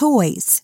toys.